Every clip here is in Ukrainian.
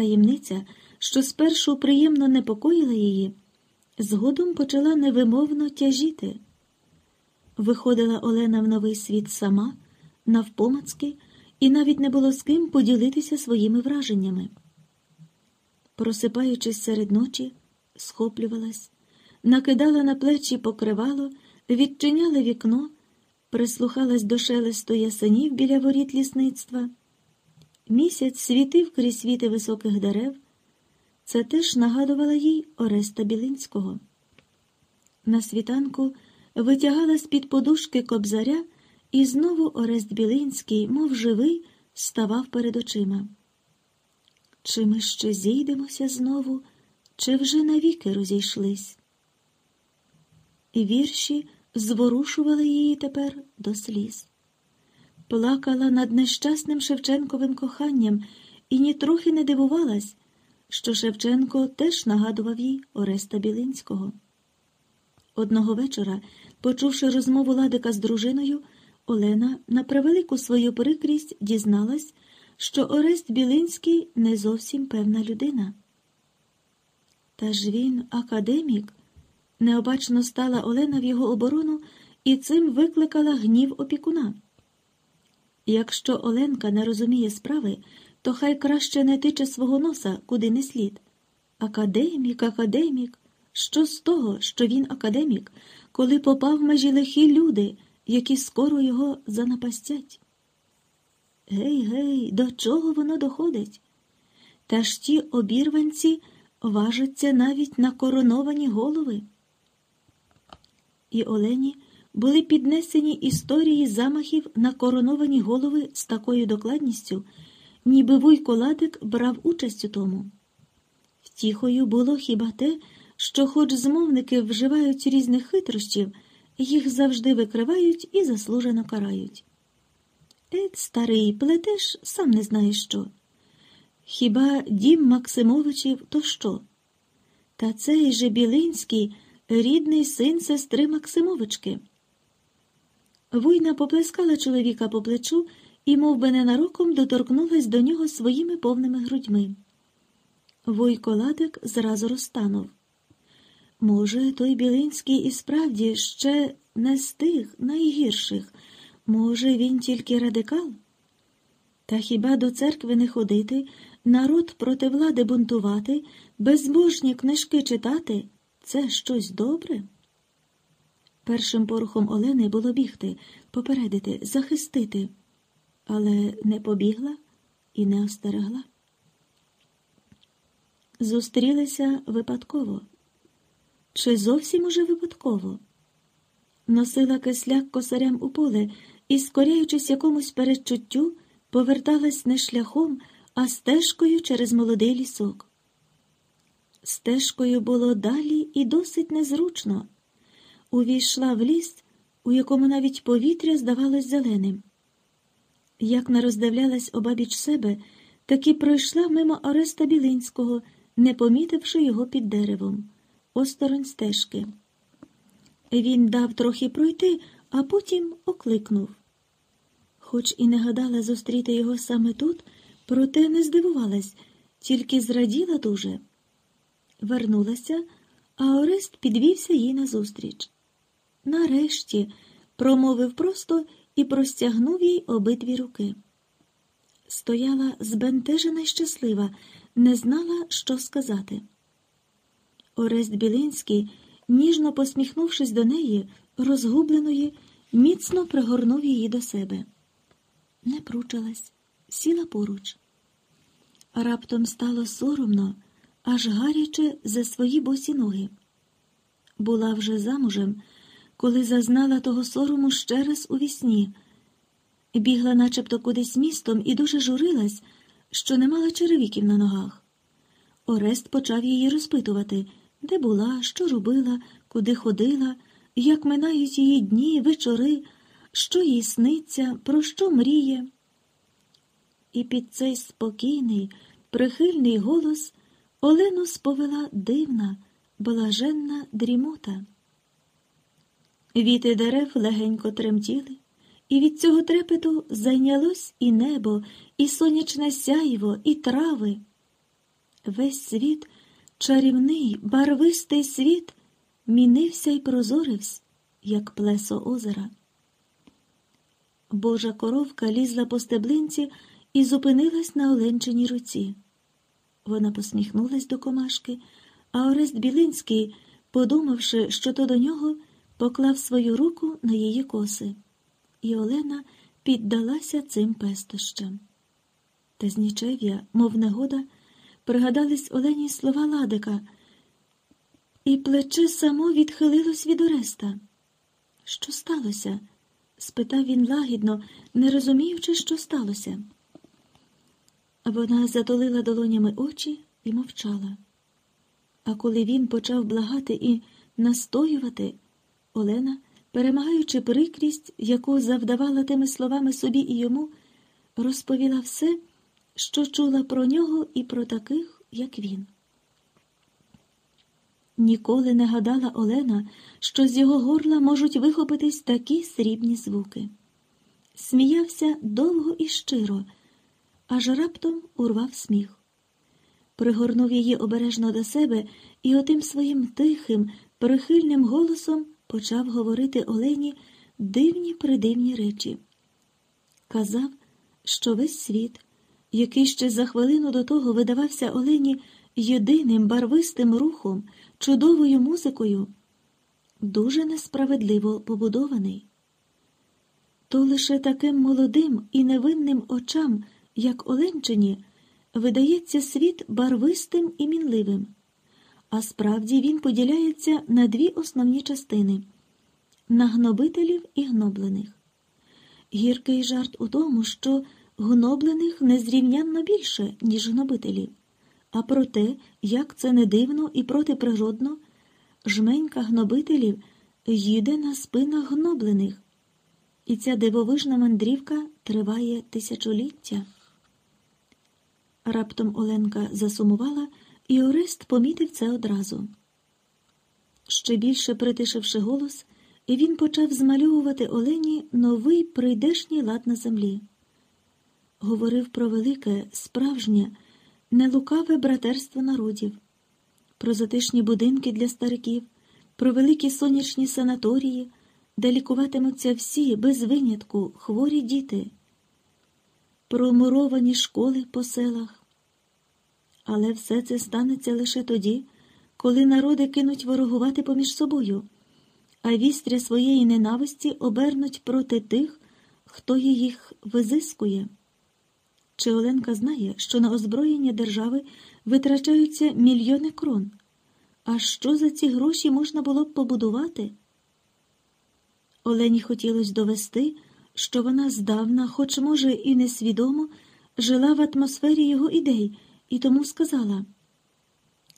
Таємниця, що спершу приємно непокоїла її, згодом почала невимовно тяжіти. Виходила Олена в новий світ сама, навпомацки, і навіть не було з ким поділитися своїми враженнями. Просипаючись серед ночі, схоплювалась, накидала на плечі покривало, відчиняла вікно, прислухалась до шелесту ясенів біля воріт лісництва. Місяць світив крізь світи високих дерев. Це теж нагадувала їй Ореста Білинського. На світанку витягала з-під подушки кобзаря, і знову Орест Білинський, мов живий, ставав перед очима. Чи ми ще зійдемося знову, чи вже навіки розійшлись? І вірші зворушували її тепер до сліз. Плакала над нещасним Шевченковим коханням і нітрохи не дивувалась, що Шевченко теж нагадував їй Ореста Білинського. Одного вечора, почувши розмову Ладика з дружиною, Олена на превелику свою прикрість дізналась, що Орест Білинський не зовсім певна людина. Та ж він академік, необачно стала Олена в його оборону і цим викликала гнів опікуна. Якщо Оленка не розуміє справи, то хай краще не тиче свого носа, куди не слід. Академік, академік. Що з того, що він академік, коли попав в межі лихі люди, які скоро його занапастять? Гей, гей, до чого воно доходить? Та ж ті обірванці важаться навіть на короновані голови. І Олені були піднесені історії замахів на короновані голови з такою докладністю, ніби Вуйко Ладик брав участь у тому. Втіхою було хіба те, що, хоч змовники вживають різних хитрощів, їх завжди викривають і заслужено карають. Ет, старий, плетеш, сам не знаєш що. Хіба дім Максимовичів то що? Та цей же Білинський рідний син сестри Максимовички. Вуйна поплескала чоловіка по плечу і, мов би ненароком, доторкнулась до нього своїми повними грудьми. Вуйко Ладик зразу розтанув. Може, той Білинський і справді ще не з тих найгірших. Може, він тільки радикал? Та хіба до церкви не ходити, народ проти влади бунтувати, безбожні книжки читати це щось добре? Першим порухом Олени було бігти, попередити, захистити, але не побігла і не остерегла. Зустрілися випадково. Чи зовсім уже випадково? Носила кисляк косарям у поле і, скоряючись якомусь передчуттю, поверталась не шляхом, а стежкою через молодий лісок. Стежкою було далі і досить незручно. Увійшла в ліс, у якому навіть повітря здавалось зеленим. Як не роздивлялась обабіч себе, так і пройшла мимо Ореста Білинського, не помітивши його під деревом, осторонь стежки. Він дав трохи пройти, а потім окликнув. Хоч і не гадала зустріти його саме тут, проте не здивувалась, тільки зраділа дуже. Вернулася, а Орест підвівся їй назустріч. Нарешті промовив просто і простягнув їй обидві руки. Стояла збентежена й щаслива, не знала, що сказати. Орест Білинський, ніжно посміхнувшись до неї, розгубленої, міцно пригорнув її до себе. Не пручалась, сіла поруч. Раптом стало соромно, аж гаряче за свої босі ноги. Була вже замужем, коли зазнала того сорому ще раз у вісні. Бігла начебто кудись містом і дуже журилась, що не мала черевіків на ногах. Орест почав її розпитувати, де була, що робила, куди ходила, як минають її дні, вечори, що їй сниться, про що мріє. І під цей спокійний, прихильний голос Олену сповела дивна, блаженна дрімота. Віти дерев легенько тремтіли, і від цього трепету зайнялось і небо, і сонячне сяйво, і трави. Весь світ, чарівний, барвистий світ, мінився й прозорився, як плесо озера. Божа коровка лізла по стеблинці і зупинилась на оленчиній руці. Вона посміхнулась до комашки, а Орест Білинський, подумавши, що то до нього, поклав свою руку на її коси, і Олена піддалася цим пестощам. Та з мов негода, пригадались Олені слова Ладика, і плече само відхилилось від Ореста. Що сталося? спитав він лагідно, не розуміючи, що сталося. Вона затулила долонями очі і мовчала. А коли він почав благати і настоювати, Олена, перемагаючи прикрість, яку завдавала тими словами собі і йому, розповіла все, що чула про нього і про таких, як він. Ніколи не гадала Олена, що з його горла можуть вихопитись такі срібні звуки. Сміявся довго і щиро, аж раптом урвав сміх. Пригорнув її обережно до себе і отим своїм тихим, прихильним голосом почав говорити Олені дивні придивні речі. Казав, що весь світ, який ще за хвилину до того видавався Олені єдиним барвистим рухом, чудовою музикою, дуже несправедливо побудований. То лише таким молодим і невинним очам, як Оленчині, видається світ барвистим і мінливим, а справді він поділяється на дві основні частини на гнобителів і гноблених. Гіркий жарт у тому, що гноблених незрівнянно більше, ніж гнобителів. А про те, як це не дивно і протиприродно, жменька гнобителів їде на спинах гноблених, і ця дивовижна мандрівка триває тисячоліття. Раптом Оленка засумувала, і Орест помітив це одразу. Ще більше притишивши голос, він почав змальовувати Олені новий прийдешній лад на землі. Говорив про велике, справжнє нелукаве братерство народів, про затишні будинки для стариків, про великі сонячні санаторії, де лікуватимуться всі без винятку хворі діти, про муровані школи по селах. Але все це станеться лише тоді, коли народи кинуть ворогувати поміж собою, а вістря своєї ненависті обернуть проти тих, хто їх визискує. Чи Оленка знає, що на озброєння держави витрачаються мільйони крон? А що за ці гроші можна було б побудувати? Олені хотілося довести, що вона здавна, хоч, може, і несвідомо, жила в атмосфері його ідей, і тому сказала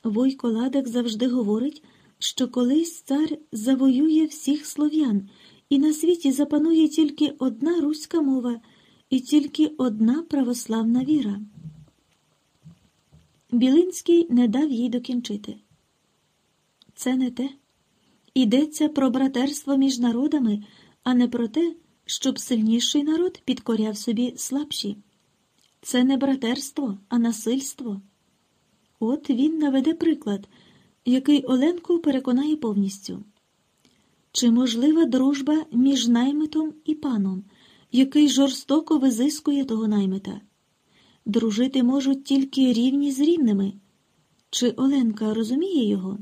Войко Ладик завжди говорить, що колись цар завоює всіх слов'ян, і на світі запанує тільки одна руська мова і тільки одна православна віра. Білинський не дав їй докінчити. Це не те. Йдеться про братерство між народами, а не про те, щоб сильніший народ підкоряв собі слабші. Це не братерство, а насильство. От він наведе приклад, який Оленку переконає повністю. Чи можлива дружба між наймитом і паном, який жорстоко визискує того наймита. Дружити можуть тільки рівні з рівними. Чи Оленка розуміє його?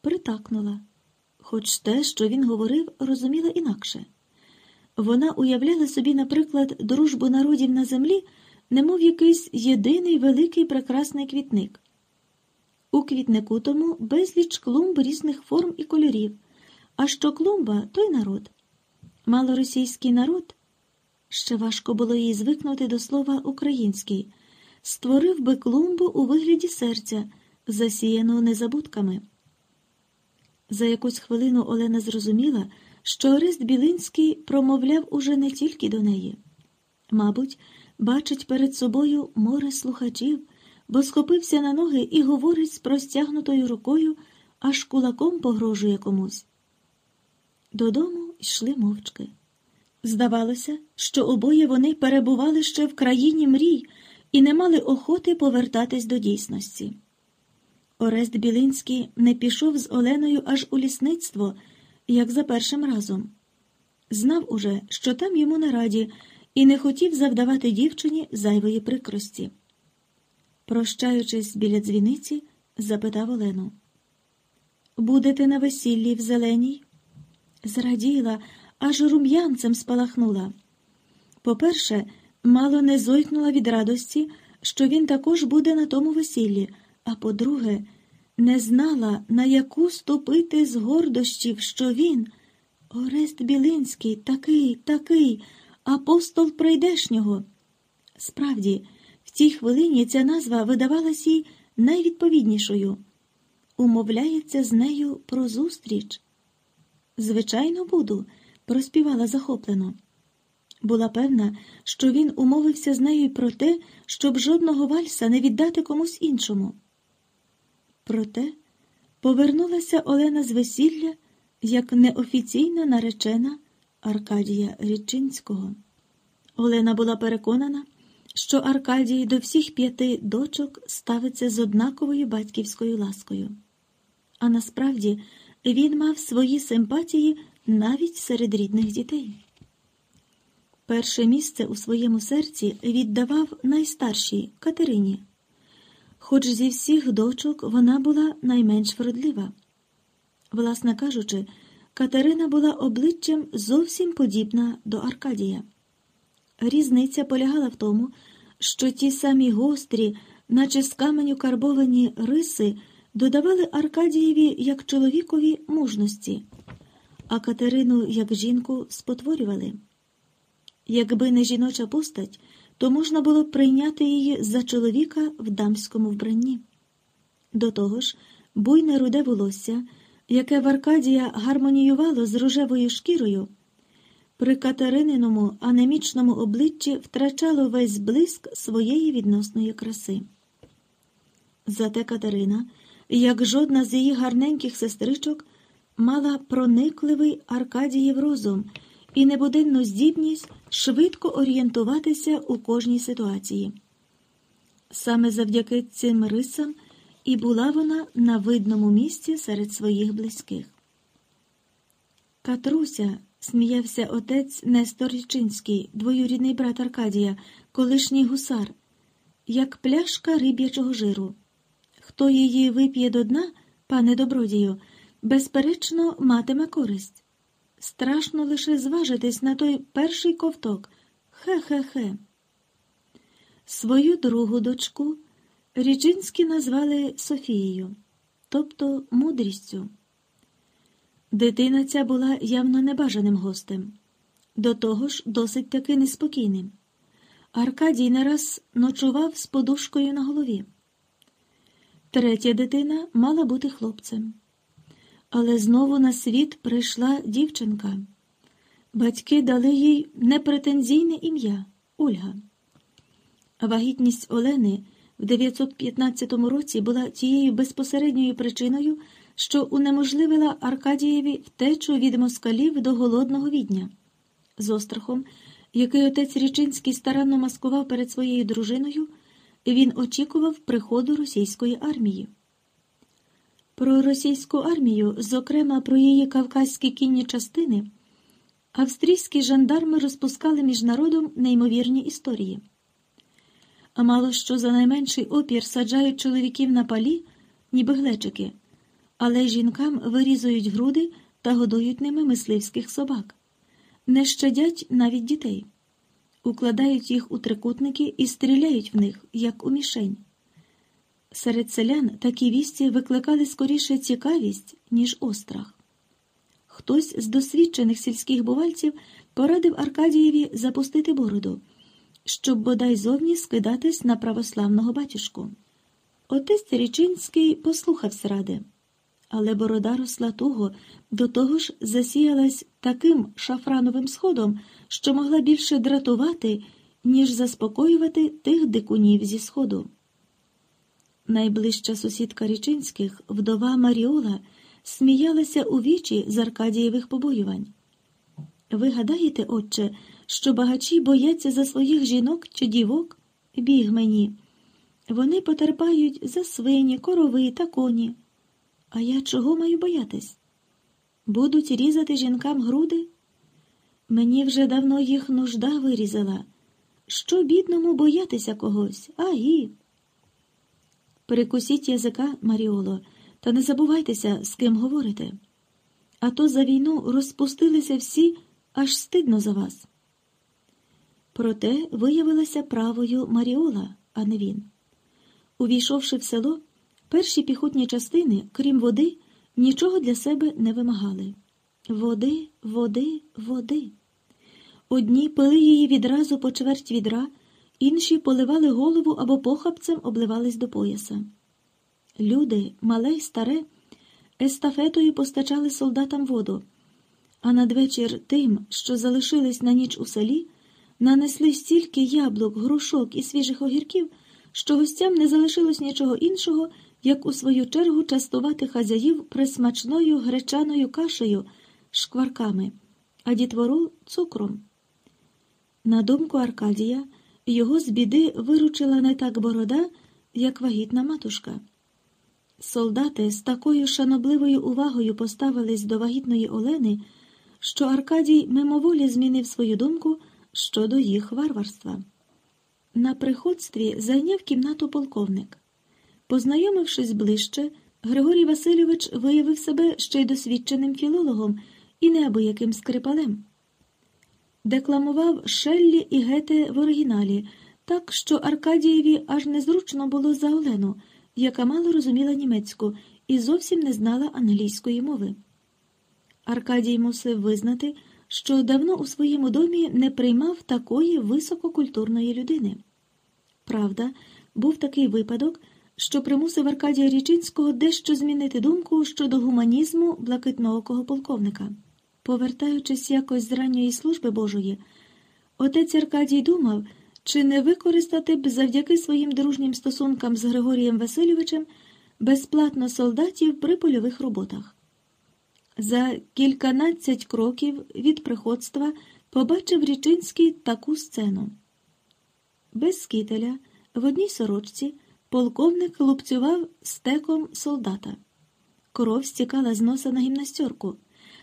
Притакнула, хоч те, що він говорив, розуміла інакше. Вона уявляла собі, наприклад, дружбу народів на землі, немов якийсь єдиний великий прекрасний квітник. У квітнику тому безліч клумб різних форм і кольорів, а що клумба той народ малоросійський народ, ще важко було їй звикнути до слова український, створив би клумбу у вигляді серця, засіяну незабудками. За якусь хвилину Олена зрозуміла, що Орест Білинський промовляв уже не тільки до неї. Мабуть, бачить перед собою море слухачів, бо схопився на ноги і говорить з простягнутою рукою, аж кулаком погрожує комусь. Додому йшли мовчки. Здавалося, що обоє вони перебували ще в країні мрій і не мали охоти повертатись до дійсності. Орест Білинський не пішов з Оленою аж у лісництво, як за першим разом. Знав уже, що там йому на раді, і не хотів завдавати дівчині зайвої прикрості. Прощаючись біля дзвіниці, запитав Олену. Будете на весіллі в зеленій? Зраділа, аж рум'янцем спалахнула. По-перше, мало не зойкнула від радості, що він також буде на тому весіллі, а по-друге, не знала, на яку ступити з гордощів, що він, Орест Білинський, такий, такий, апостол прийдешнього. Справді, в тій хвилині ця назва видавалась їй найвідповіднішою. Умовляється з нею про зустріч. Звичайно, буду, проспівала захоплено. Була певна, що він умовився з нею про те, щоб жодного вальса не віддати комусь іншому. Проте повернулася Олена з весілля як неофіційна наречена Аркадія Річинського. Олена була переконана, що Аркадій до всіх п'яти дочок ставиться з однаковою батьківською ласкою. А насправді він мав свої симпатії навіть серед рідних дітей. Перше місце у своєму серці віддавав найстаршій Катерині, хоч зі всіх дочок вона була найменш вродлива. Власне кажучи, Катерина була обличчям зовсім подібна до Аркадія. Різниця полягала в тому, що ті самі гострі, наче з каменю карбовані риси, додавали Аркадієві як чоловікові мужності, а Катерину як жінку спотворювали. Якби не жіноча постать, то можна було прийняти її за чоловіка в дамському вбранні. До того ж, буйне руде волосся, яке в Аркадія гармоніювало з рожевою шкірою, при Катерининому анемічному обличчі втрачало весь блиск своєї відносної краси. Зате Катерина, як жодна з її гарненьких сестричок, мала проникливий Аркадіїв розум і небуденну здібність швидко орієнтуватися у кожній ситуації. Саме завдяки цим рисам і була вона на видному місці серед своїх близьких. Катруся, сміявся отець Нестор Річинський, двоюрідний брат Аркадія, колишній гусар, як пляшка риб'ячого жиру. Хто її вип'є до дна, пане добродію, безперечно, матиме користь. Страшно лише зважитись на той перший ковток. Хе-хе-хе. Свою другу дочку Ріджинські назвали Софією, тобто мудрістю. Дитина ця була явно небажаним гостем, до того ж досить таки неспокійним. Аркадій не раз ночував з подушкою на голові. Третя дитина мала бути хлопцем. Але знову на світ прийшла дівчинка. Батьки дали їй непретензійне ім'я Ольга. Вагітність Олени в 915 році була тією безпосередньою причиною, що унеможливила Аркадієві втечу від москалів до голодного відня. З острахом, який отець Річинський старанно маскував перед своєю дружиною, він очікував приходу російської армії. Про російську армію, зокрема про її кавказькі кінні частини, австрійські жандарми розпускали між народом неймовірні історії. А мало що за найменший опір саджають чоловіків на палі, ніби глечики, але жінкам вирізують груди та годують ними мисливських собак, не щадять навіть дітей, укладають їх у трикутники і стріляють в них, як у мішень. Серед селян такі вісті викликали скоріше цікавість, ніж острах. Хтось з досвідчених сільських бувальців порадив Аркадієві запустити бороду, щоб бодай зовні скидатись на православного батюшку. Отець Річинський послухався ради, але борода росла туго, до того ж засіялась таким шафрановим сходом, що могла більше дратувати, ніж заспокоювати тих дикунів зі сходу. Найближча сусідка Річинських, вдова Маріола, сміялася у вічі з Аркадієвих побоювань. Ви гадаєте, отче, що багачі бояться за своїх жінок чи дівок? біг мені. Вони потерпають за свині, корови та коні. А я чого маю боятись? Будуть різати жінкам груди? Мені вже давно їх нужда вирізала. Що бідному боятися когось? Агі. Перекусіть язика, Маріоло, та не забувайтеся, з ким говорите. А то за війну розпустилися всі, аж стидно за вас. Проте виявилася правою Маріола, а не він. Увійшовши в село, перші піхотні частини, крім води, нічого для себе не вимагали. Води, води, води. Одні пили її відразу по чверть відра, інші поливали голову або похапцем обливались до пояса. Люди, мале й старе, естафетою постачали солдатам воду, а надвечір тим, що залишились на ніч у селі, нанесли стільки яблук, грушок і свіжих огірків, що гостям не залишилось нічого іншого, як у свою чергу частувати хазяїв присмачною гречаною кашею, шкварками, а дітвору цукром. На думку Аркадія, його з біди виручила не так борода, як вагітна матушка. Солдати з такою шанобливою увагою поставились до вагітної Олени, що Аркадій мимоволі змінив свою думку щодо їх варварства. На приходстві зайняв кімнату полковник. Познайомившись ближче, Григорій Васильович виявив себе ще й досвідченим філологом і неабияким скрипалем. Декламував Шеллі і Гете в оригіналі, так що Аркадієві аж незручно було за Олену, яка мало розуміла німецьку і зовсім не знала англійської мови. Аркадій мусив визнати, що давно у своєму домі не приймав такої висококультурної людини. Правда, був такий випадок, що примусив Аркадія Річинського дещо змінити думку щодо гуманізму блакитноокого полковника. Повертаючись якось з ранньої служби Божої, отець Аркадій думав, чи не використати б завдяки своїм дружнім стосункам з Григорієм Васильовичем безплатно солдатів при польових роботах. За кільканадцять кроків від приходства побачив Річинський таку сцену. Без скителя, в одній сорочці, полковник лупцював стеком солдата. Кров стікала з носа на гімнастерку.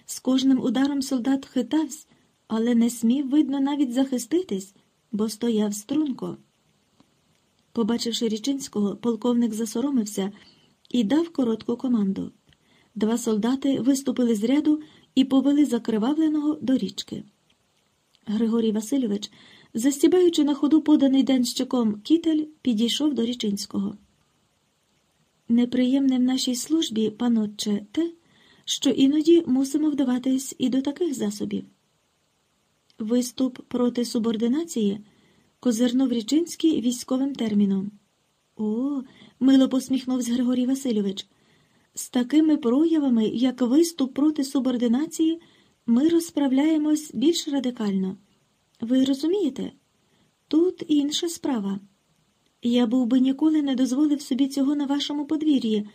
З кожним ударом солдат хитався, але не смів, видно, навіть захиститись, бо стояв струнко. Побачивши Річинського, полковник засоромився і дав коротку команду. Два солдати виступили з ряду і повели закривавленого до річки. Григорій Васильович, застібаючи на ходу поданий денщиком кітель, підійшов до Річинського. Неприємне в нашій службі, панотче, те, що іноді мусимо вдаватись і до таких засобів. Виступ проти субординації козирнув Річинський військовим терміном. О, мило посміхнувся Григорій Васильович. З такими проявами, як виступ проти субординації, ми розправляємось більш радикально. Ви розумієте? Тут інша справа. Я був би ніколи не дозволив собі цього на вашому подвір'ї,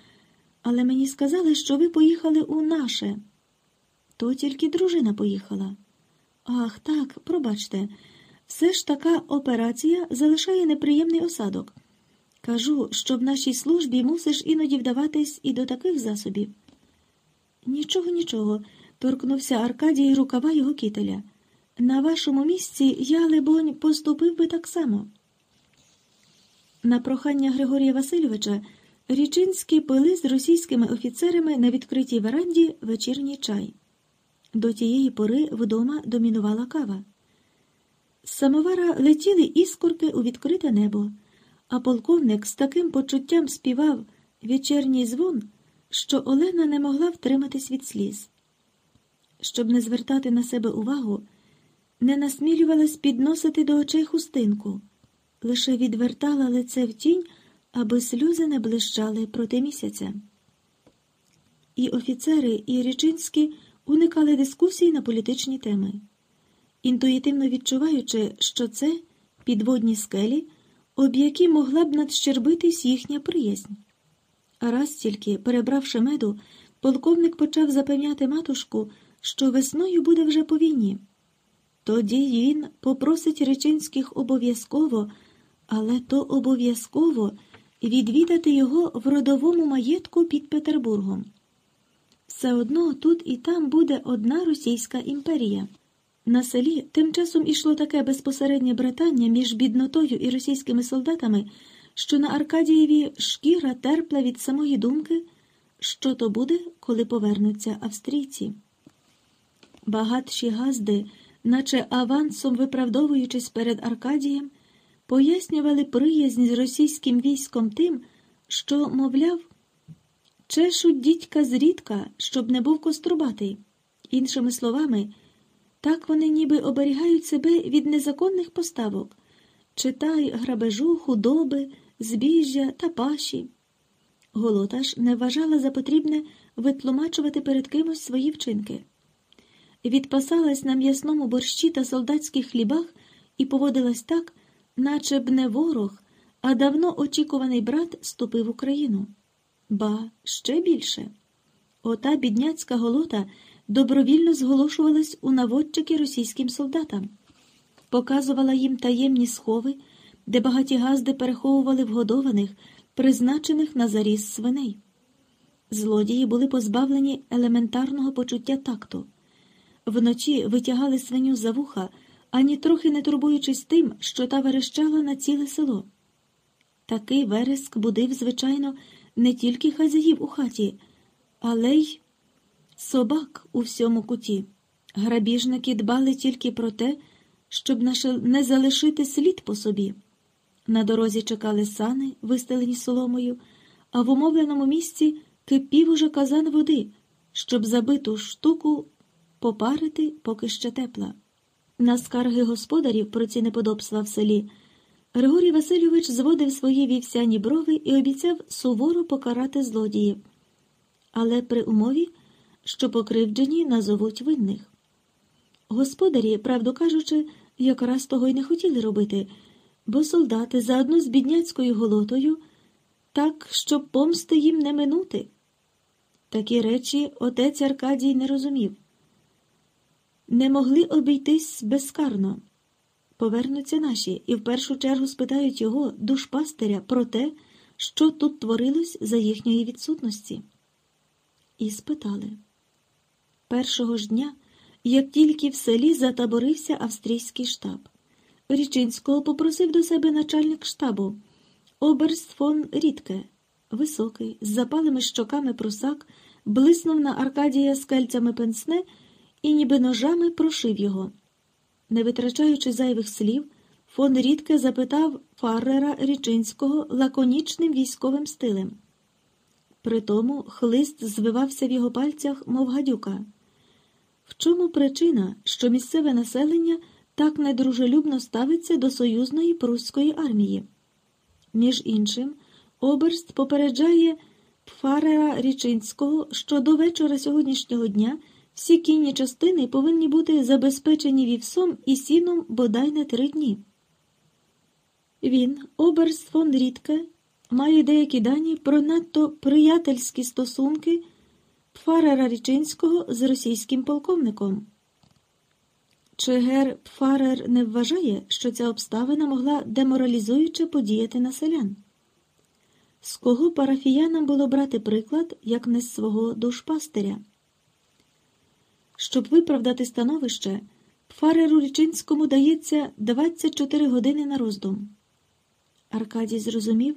але мені сказали, що ви поїхали у наше. То тільки дружина поїхала. Ах, так, пробачте, все ж така операція залишає неприємний осадок. Кажу, що в нашій службі мусиш іноді вдаватись і до таких засобів. Нічого, нічого, торкнувся Аркадій рукава його кителя. На вашому місці я, либонь, поступив би так само. На прохання Григорія Васильовича Річинські пили з російськими офіцерами на відкритій веранді вечірній чай. До тієї пори вдома домінувала кава. З самовара летіли іскорки у відкрите небо а полковник з таким почуттям співав вечірній дзвон, що Олена не могла втриматись від сліз. Щоб не звертати на себе увагу, не насмілювалась підносити до очей хустинку, лише відвертала лице в тінь, аби сльози не блищали проти місяця. І офіцери, і Річинські уникали дискусій на політичні теми, інтуїтивно відчуваючи, що це підводні скелі об які могла б надщербитись їхня приязнь. А раз тільки, перебравши меду, полковник почав запевняти матушку, що весною буде вже по війні. Тоді він попросить речинських обов'язково, але то обов'язково відвідати його в родовому маєтку під Петербургом. Все одно тут і там буде одна Російська імперія. На селі тим часом ішло таке безпосереднє братання між біднотою і російськими солдатами, що на Аркадієві шкіра терпла від самої думки, що то буде, коли повернуться австрійці. Багатші газди, наче авансом виправдовуючись перед Аркадієм, пояснювали приязнь з російським військом тим, що, мовляв, чешуть дідька зрідка, щоб не був кострубатий. Іншими словами, так вони ніби оберігають себе від незаконних поставок, читай грабежу, худоби, збіжжя та паші. Голота ж не вважала за потрібне витлумачувати перед кимось свої вчинки. Відпасалась на м'ясному борщі та солдатських хлібах і поводилась так, наче б не ворог, а давно очікуваний брат ступив в Україну. Ба, ще більше. Ота бідняцька голота добровільно зголошувалась у наводчики російським солдатам, показувала їм таємні схови, де багаті газди переховували вгодованих, призначених на заріз свиней. Злодії були позбавлені елементарного почуття такту. Вночі витягали свиню за вуха, ані трохи не турбуючись тим, що та верещала на ціле село. Такий вереск будив, звичайно, не тільки хазяїв у хаті, але й собак у всьому куті. Грабіжники дбали тільки про те, щоб не залишити слід по собі. На дорозі чекали сани, вистелені соломою, а в умовленому місці кипів уже казан води, щоб забиту штуку попарити, поки ще тепла. На скарги господарів про ці неподобства в селі Григорій Васильович зводив свої вівсяні брови і обіцяв суворо покарати злодіїв, але при умові, що покривджені назовуть винних. Господарі, правду кажучи, якраз того й не хотіли робити, бо солдати заодно з бідняцькою голотою так, щоб помсти їм не минути. Такі речі отець Аркадій не розумів. Не могли обійтись безкарно. Повернуться наші і в першу чергу спитають його, душпастиря, про те, що тут творилось за їхньої відсутності. І спитали. Першого ж дня, як тільки в селі затаборився австрійський штаб, Річинського попросив до себе начальник штабу Оберст фон Рідке, високий, з запалими щоками прусак, блиснув на Аркадія скальцями пенсне і ніби ножами прошив його. Не витрачаючи зайвих слів, фон Рідке запитав фаррера Річинського лаконічним військовим стилем. Притому хлист звивався в його пальцях, мов гадюка. В чому причина, що місцеве населення так недружелюбно ставиться до союзної прусської армії? Між іншим, Оберст попереджає Пфарера Річинського, що до вечора сьогоднішнього дня всі кінні частини повинні бути забезпечені вівсом і сіном бодай на три дні. Він, Оберст фон Рідке, має деякі дані про надто приятельські стосунки Пфарера Річинського з російським полковником. Чи гер Пфарер не вважає, що ця обставина могла деморалізуюче подіяти на селян? З кого парафіянам було брати приклад, як не з свого душпастиря? Щоб виправдати становище, Пфареру Річинському дається 24 години на роздум. Аркадій зрозумів,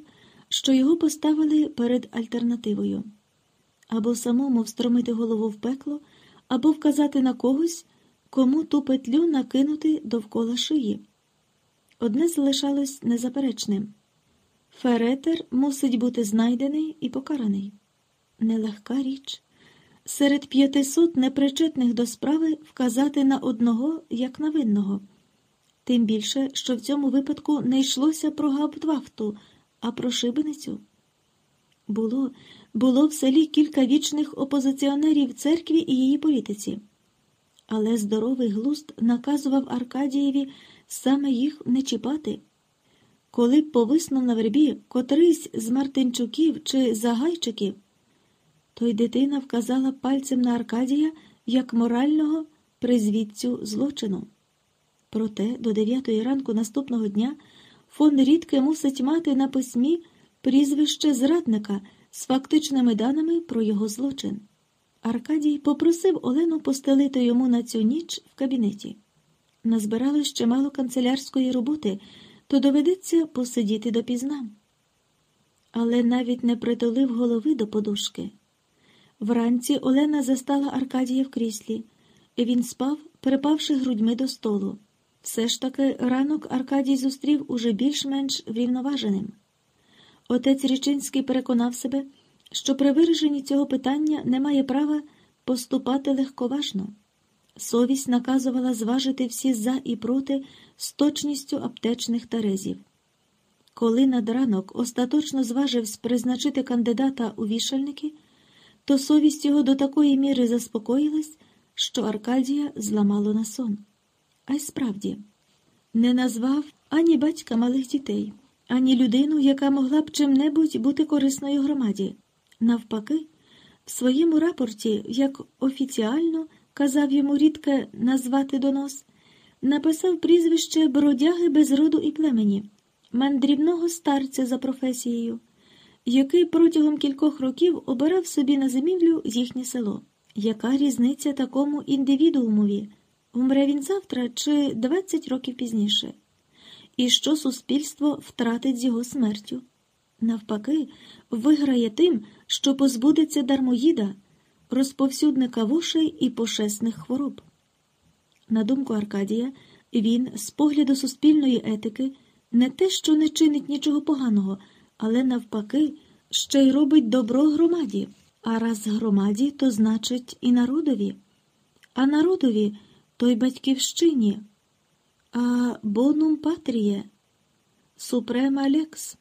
що його поставили перед альтернативою або самому встромити голову в пекло, або вказати на когось, кому ту петлю накинути довкола шиї. Одне залишалось незаперечним Феретер мусить бути знайдений і покараний. Нелегка річ. Серед п'ятисот непричетних до справи вказати на одного як на винного. Тим більше, що в цьому випадку не йшлося про габдвахту, а про шибеницю. Було було в селі кілька вічних опозиціонерів церкві і її політиці, але здоровий глуст наказував Аркадієві саме їх не чіпати. Коли повиснув на вербі котрийсь з Мартинчуків чи Загайчиків, то й дитина вказала пальцем на Аркадія як морального призвідцю злочину. Проте до дев'ятої ранку наступного дня фон Рідке мусить мати на письмі прізвище зрадника з фактичними даними про його злочин. Аркадій попросив Олену постелити йому на цю ніч в кабінеті. Назбирали ще мало канцелярської роботи, то доведеться посидіти допізна. Але навіть не притулив голови до подушки. Вранці Олена застала Аркадія в кріслі, він спав, припавши грудьми до столу. Все ж таки ранок Аркадій зустрів уже більш-менш врівноваженим. Отець Річинський переконав себе, що при вирішенні цього питання немає права поступати легковажно. Совість наказувала зважити всі за і проти з точністю аптечних терезів. Коли над ранок остаточно зважився призначити кандидата у вішальники, то совість його до такої міри заспокоїлась, що Аркадія зламало на сон. А й справді не назвав ані батька малих дітей, ані людину, яка могла б чим-небудь бути корисною громаді. Навпаки, в своєму рапорті, як офіціально казав йому рідке назвати донос, написав прізвище бродяги без роду і племені, мандрівного старця за професією, який протягом кількох років обирав собі на зимівлю їхнє село. Яка різниця такому індивідуумові? Умре він завтра чи 20 років пізніше? І що суспільство втратить з його смертю? Навпаки, виграє тим, що позбудеться дармоїда, розповсюдника вошей і пошесних хвороб. На думку Аркадія, він, з погляду суспільної етики, не те, що не чинить нічого поганого, але навпаки, ще й робить добро громаді. А раз громаді, то значить і народові, а народові то й батьківщині, а бонум патріє, супрема лекс.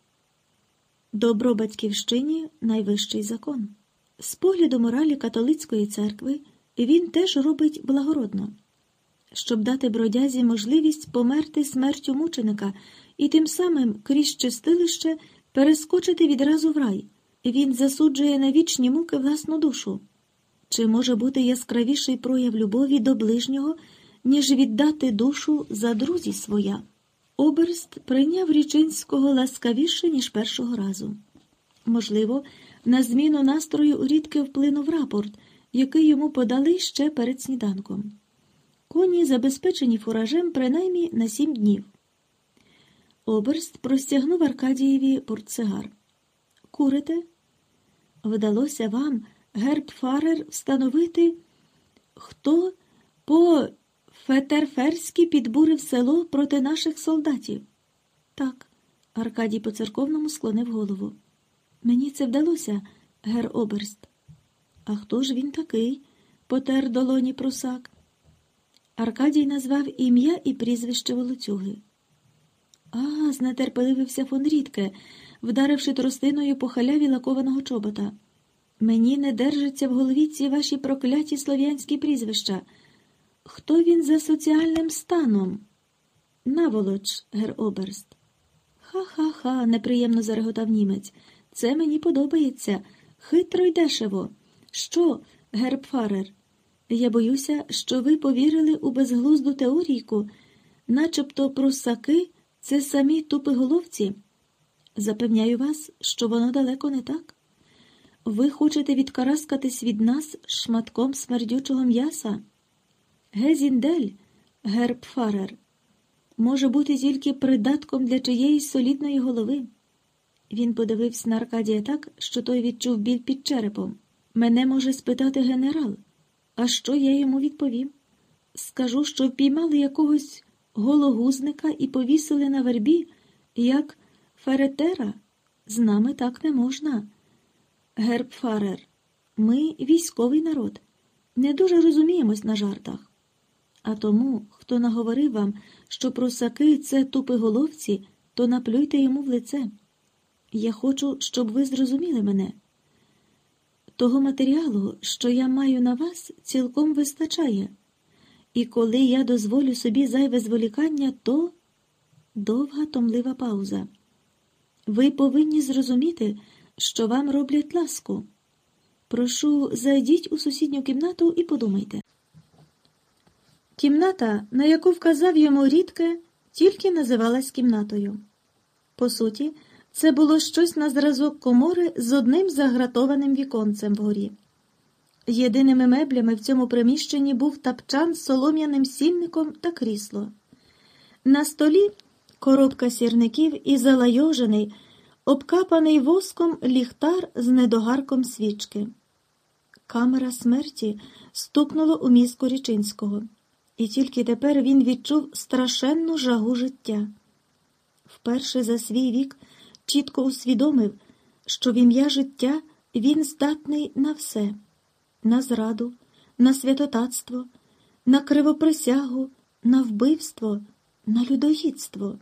Добро батьківщині найвищий закон. З погляду моралі католицької церкви він теж робить благородно, щоб дати бродязі можливість померти смертю мученика і тим самим крізь чистилище перескочити відразу в рай. Він засуджує на вічні муки власну душу. Чи може бути яскравіший прояв любові до ближнього, ніж віддати душу за друзі своя? Оберст прийняв Річинського ласкавіше, ніж першого разу. Можливо, на зміну настрою у рідки вплинув рапорт, який йому подали ще перед сніданком. Коні забезпечені фуражем принаймні на сім днів. Оберст простягнув Аркадієві портсигар. Курите? Вдалося вам, герб Фарер, встановити, хто по Фетерферськи підбурив село проти наших солдатів. Так, Аркадій по церковному склонив голову. Мені це вдалося, гер Оберст. А хто ж він такий? потер долоні прусак. Аркадій назвав ім'я і прізвище волоцюги. А, знетерпеливився фон Рідке, вдаривши тростиною по халяві лакованого чобота. Мені не держаться в голові ці ваші прокляті слов'янські прізвища. Хто він за соціальним станом? Наволоч, гер Оберст. Ха-ха-ха, неприємно зареготав німець. Це мені подобається. Хитро й дешево. Що, герб Фарер? Я боюся, що ви повірили у безглузду теорійку, начебто прусаки це самі тупиголовці. Запевняю вас, що воно далеко не так. Ви хочете відкараскатись від нас шматком смердючого м'яса? Гезіндель, герб Фарер, може бути тільки придатком для чиєїсь солідної голови. Він подивився на Аркадія так, що той відчув біль під черепом. Мене може спитати генерал. А що я йому відповім? Скажу, що впіймали якогось гологузника і повісили на вербі, як Феретера. З нами так не можна. Герб Фарер, ми військовий народ, не дуже розуміємось на жартах. А тому, хто наговорив вам, що просаки це тупиголовці, то наплюйте йому в лице. Я хочу, щоб ви зрозуміли мене. Того матеріалу, що я маю на вас, цілком вистачає. І коли я дозволю собі зайве зволікання, то довга томлива пауза. Ви повинні зрозуміти, що вам роблять ласку. Прошу, зайдіть у сусідню кімнату і подумайте. Кімната, на яку вказав йому рідке, тільки називалась кімнатою. По суті, це було щось на зразок комори з одним загратованим віконцем вгорі. Єдиними меблями в цьому приміщенні був тапчан з солом'яним сільником та крісло. На столі коробка сірників і залайожений, обкапаний воском ліхтар з недогарком свічки. Камера смерті стукнула у мізку Річинського, і тільки тепер він відчув страшенну жагу життя. Вперше за свій вік чітко усвідомив, що в ім'я життя він здатний на все на зраду, на святотатство, на кривоприсягу, на вбивство, на людоїдство.